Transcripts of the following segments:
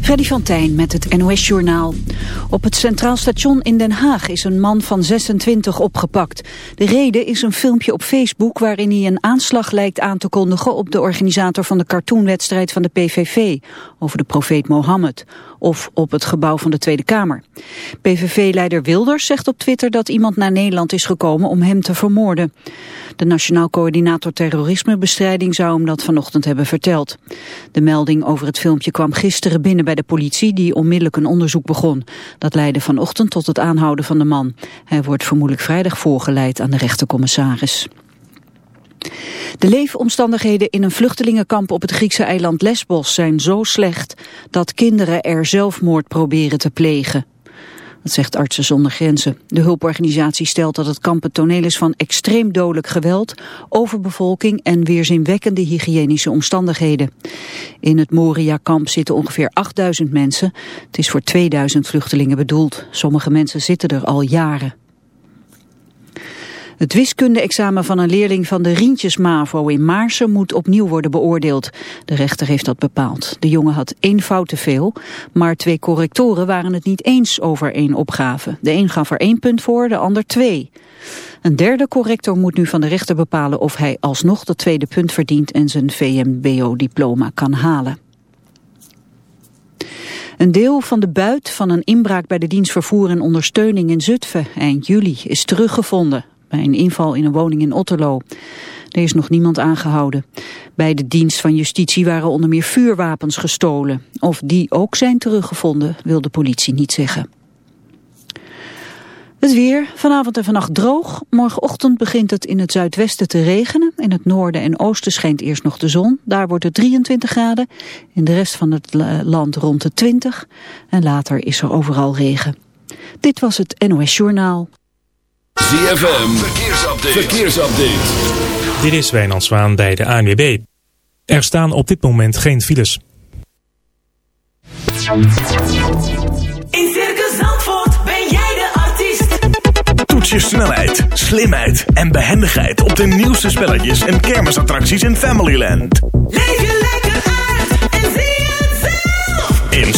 Freddy van Tijn met het NOS-journaal. Op het Centraal Station in Den Haag is een man van 26 opgepakt. De reden is een filmpje op Facebook waarin hij een aanslag lijkt aan te kondigen... op de organisator van de cartoonwedstrijd van de PVV over de profeet Mohammed. Of op het gebouw van de Tweede Kamer. PVV-leider Wilders zegt op Twitter dat iemand naar Nederland is gekomen om hem te vermoorden. De Nationaal Coördinator Terrorismebestrijding zou hem dat vanochtend hebben verteld. De melding over het filmpje kwam gisteren binnen bij de politie die onmiddellijk een onderzoek begon. Dat leidde vanochtend tot het aanhouden van de man. Hij wordt vermoedelijk vrijdag voorgeleid aan de rechtercommissaris. De leefomstandigheden in een vluchtelingenkamp op het Griekse eiland Lesbos zijn zo slecht dat kinderen er zelfmoord proberen te plegen. Dat zegt Artsen zonder Grenzen. De hulporganisatie stelt dat het kamp het toneel is van extreem dodelijk geweld, overbevolking en weerzinwekkende hygiënische omstandigheden. In het Moria-kamp zitten ongeveer 8000 mensen. Het is voor 2000 vluchtelingen bedoeld. Sommige mensen zitten er al jaren. Het wiskunde-examen van een leerling van de Rientjes MAVO in Maarsen moet opnieuw worden beoordeeld. De rechter heeft dat bepaald. De jongen had één fout te veel, maar twee correctoren waren het niet eens over één opgave. De een gaf er één punt voor, de ander twee. Een derde corrector moet nu van de rechter bepalen of hij alsnog dat tweede punt verdient en zijn VMBO-diploma kan halen. Een deel van de buit van een inbraak bij de dienst vervoer en ondersteuning in Zutphen eind juli is teruggevonden bij een inval in een woning in Otterlo. Er is nog niemand aangehouden. Bij de dienst van justitie waren onder meer vuurwapens gestolen. Of die ook zijn teruggevonden, wil de politie niet zeggen. Het weer, vanavond en vannacht droog. Morgenochtend begint het in het zuidwesten te regenen. In het noorden en oosten schijnt eerst nog de zon. Daar wordt het 23 graden. In de rest van het land rond de 20. En later is er overal regen. Dit was het NOS Journaal. ZFM, verkeersupdate. verkeersupdate. Dit is Wijnand Zwaan bij de ANWB. Er staan op dit moment geen files. In Circus Zandvoort ben jij de artiest. Toets je snelheid, slimheid en behendigheid op de nieuwste spelletjes en kermisattracties in Familyland. Leef je lekker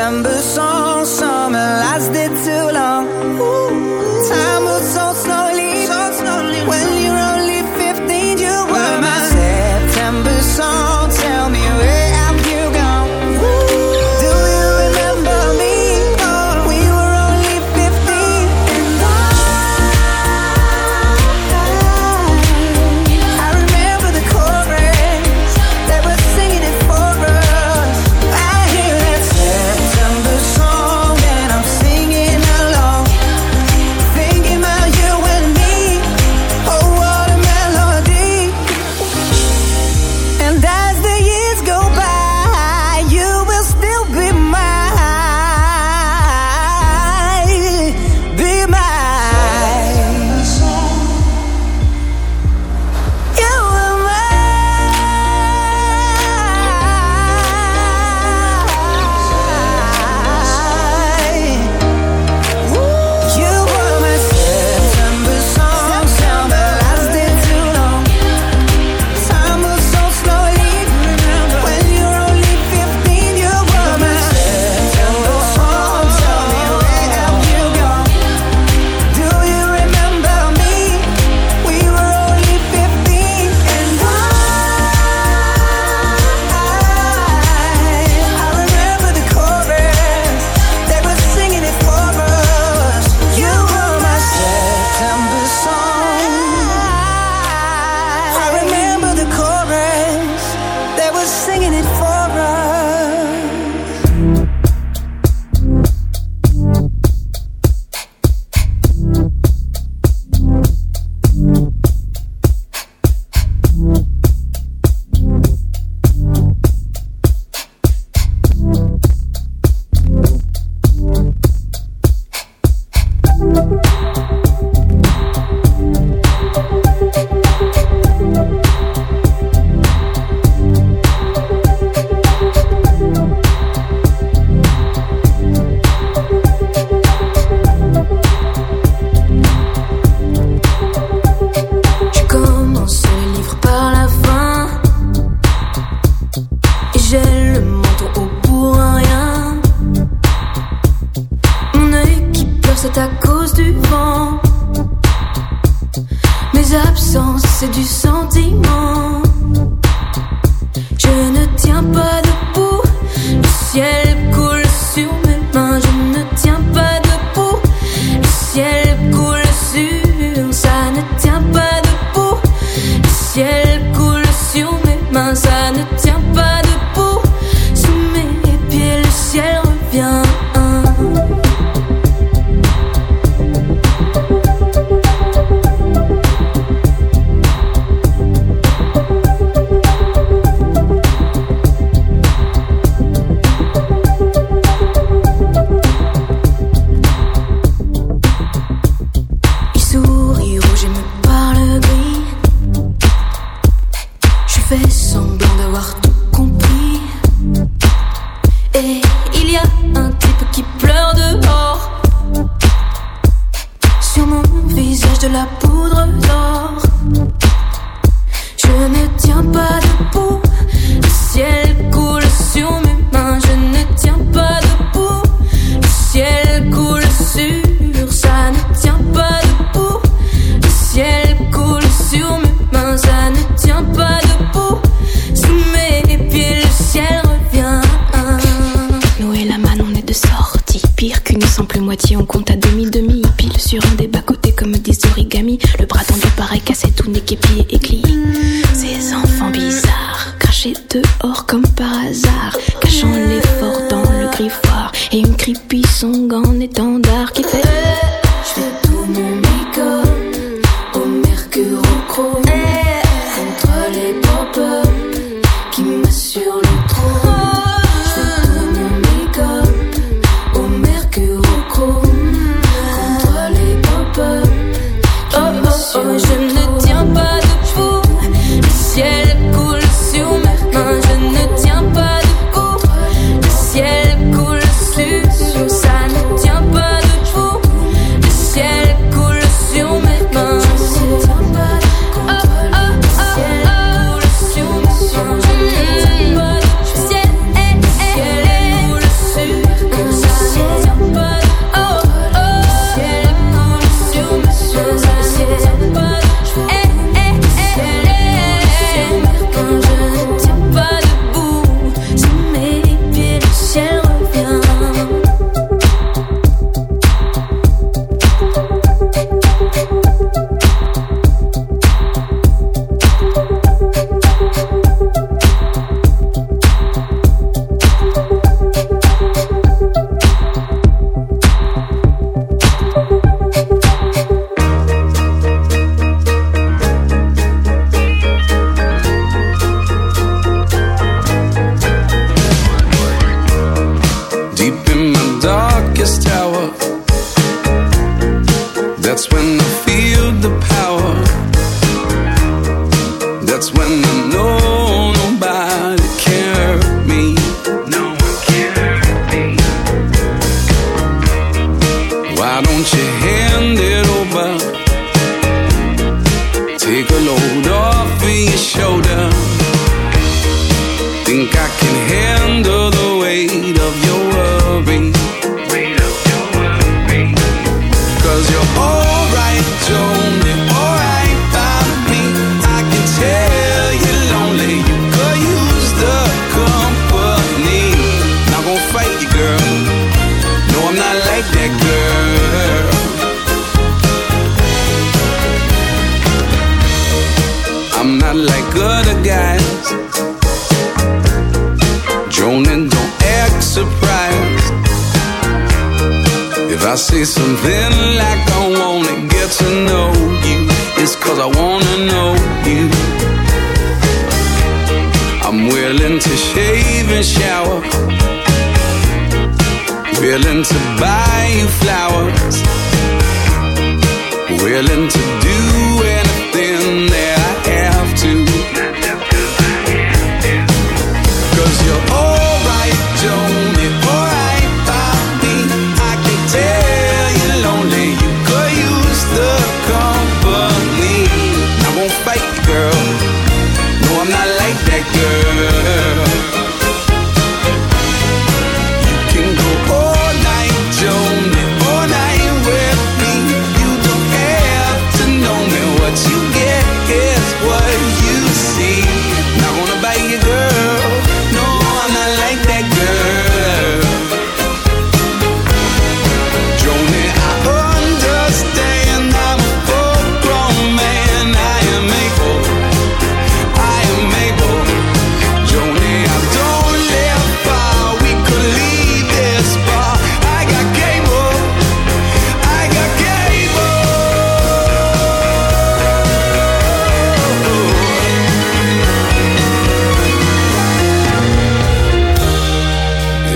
Number. c'est à cause du vent. Mes absences, c'est du sentiment. something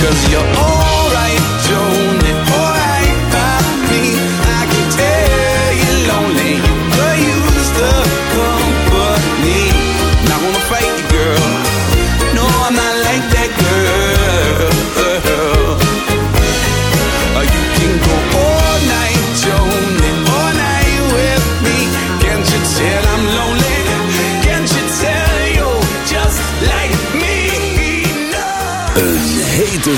Cause you're alright,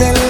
del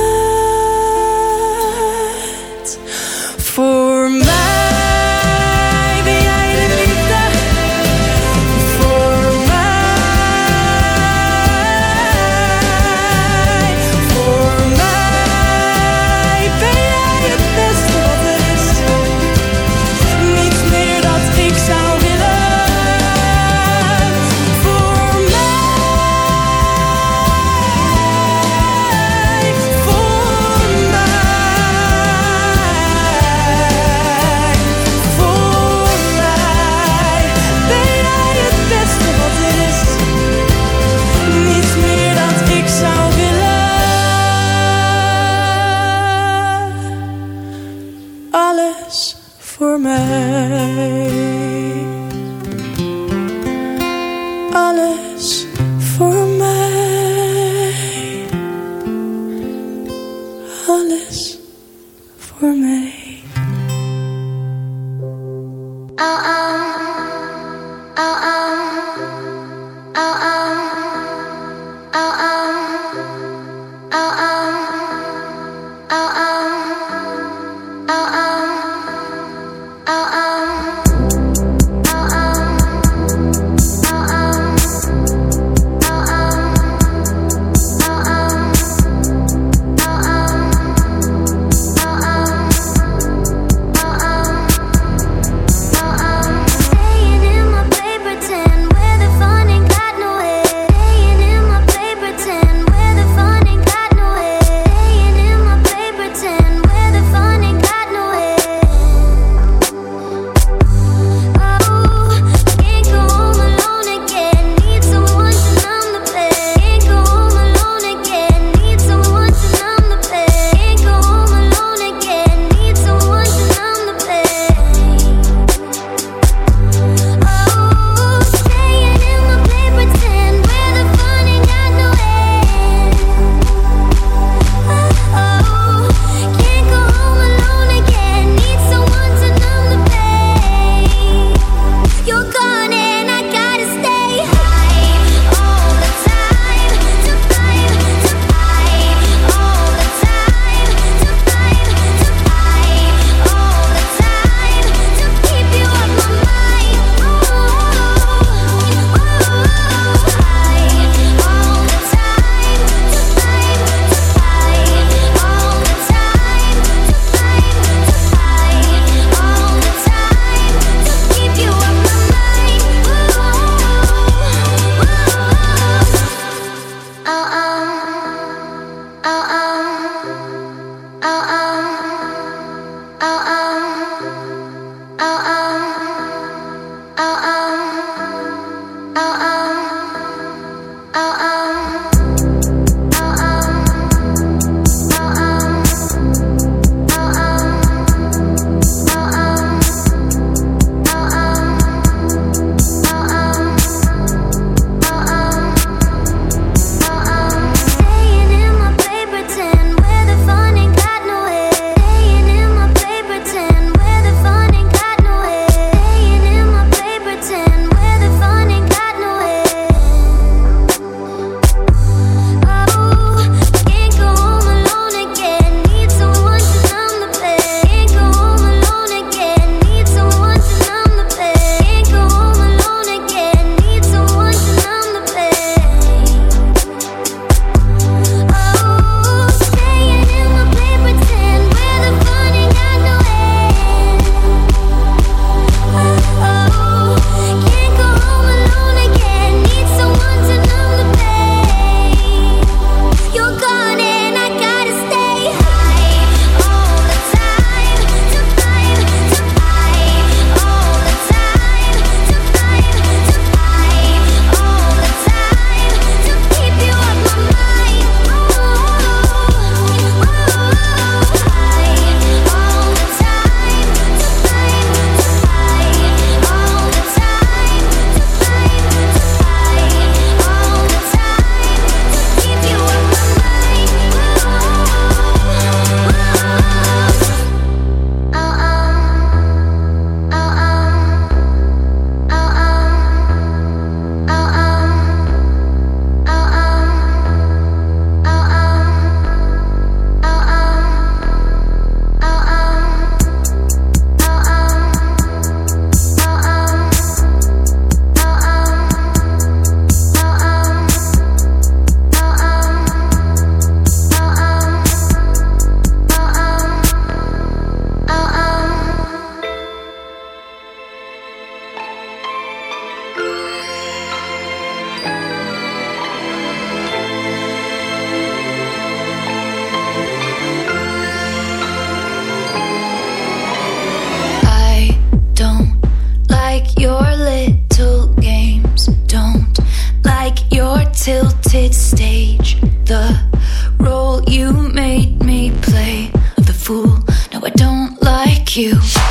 you.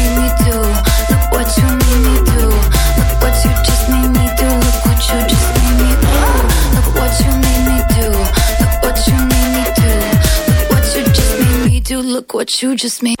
you just made.